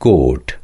Court.